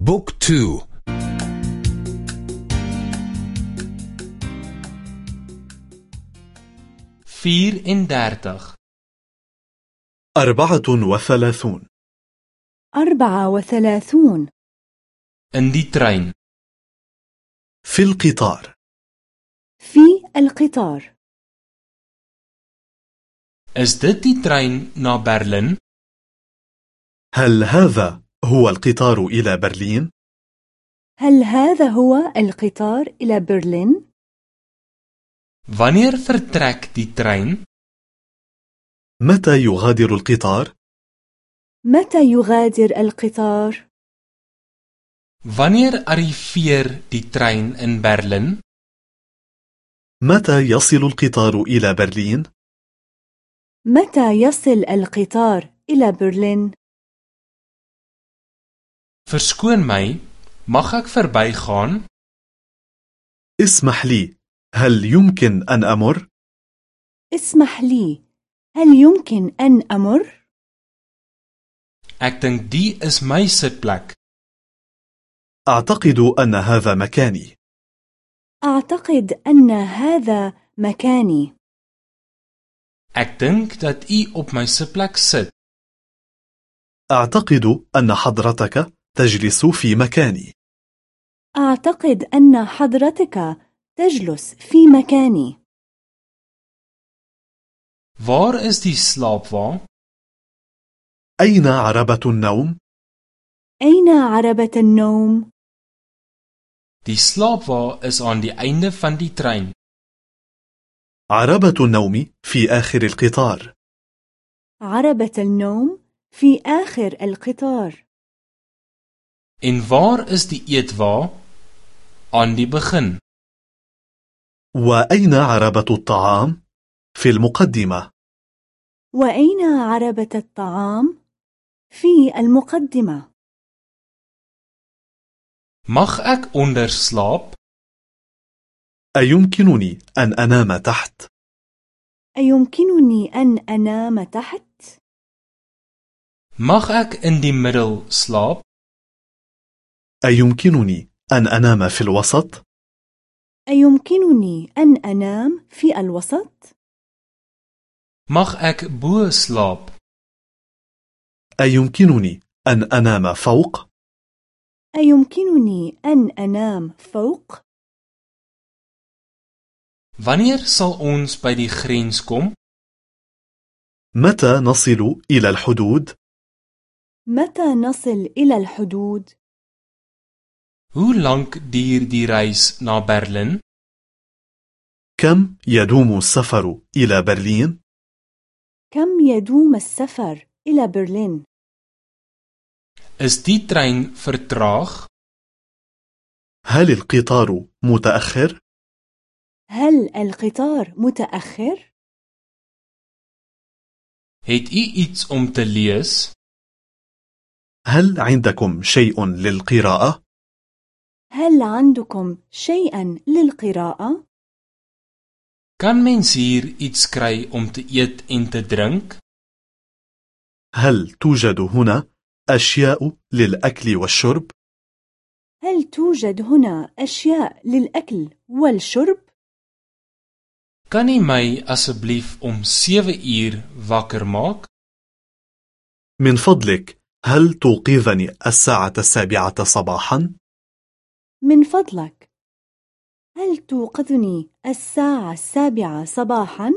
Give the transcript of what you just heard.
book 2. Vier en dertig. أربعة وثلاثون. أربعة وثلاثون. In die trein. في القطار. في القطار. Is dit die trein na Berlin? هل هذا هو القطار إلى برلين؟ هل هذا هو القطار إلى برلين؟ Wanneer vertrek die trein? متى يغادر القطار؟ متى يغادر القطار؟ Wanneer arriveer die trein in Berlin? متى يصل القطار إلى برلين؟ متى يصل القطار إلى برلين؟ Verskoon my, mag ek verbygaan? اسمح لي هل يمكن أن أمر؟ اسمح لي هل يمكن أن أمر؟ Ek dink die is my sitplek. أعتقد أن هذا مكاني أعتقد أن هذا مكاني Ek dink dat u op my sitplek sit. أعتقد أن حضرتك تجلس في مكاني أعتقد أن حضرتك تجلس في مكاني Waar is die slaapwa? أين عربة النوم؟ أين عربة النوم؟ Die slaapwa is aan die einde van die trein. عربة النوم في آخر القطار عربة النوم في آخر القطار En waar is die eetwa? Aan die begin. وأين عربة الطعام؟ في المقدمة وأين عربة الطعام؟ في المقدمة Mag ek onder slaap? أيمكنني أن أنام تحت؟ أيمكنني أن أنام تحت؟ Mag ek in die middel slaap? أيمكنني أن أنام في الوسط؟ أيمكنني أن أنام في الوسط؟ Mag ek bo slaap? أيمكنني أن أنام فوق؟ أيمكنني أن أنام فوق؟ Wanneer sal ons by die grens kom? متى نصل إلى الحدود؟ متى نصل إلى الحدود؟ Hoe lank duur die reis na Berlin? كم يدوم السفر إلى برلين؟ كم يدوم السفر إلى برلين؟ Is die trein vertraag? هل القطار متأخر؟ هل القطار متأخر؟ Het u iets om te lees? هل عندكم شيء للقراءة؟ هل عندكم شيئا للقراءة؟ Kan mens hier iets kry om te eet en te drink? هل توجد هنا أشياء للأكل والشرب؟ هل توجد هنا أشياء للأكل والشرب؟ Kan u my asseblief om 7 uur wakker maak? من فضلك هل توقظني الساعة السابعة صباحا؟ من فضلك هل توقظني الساعة السابعة صباحا؟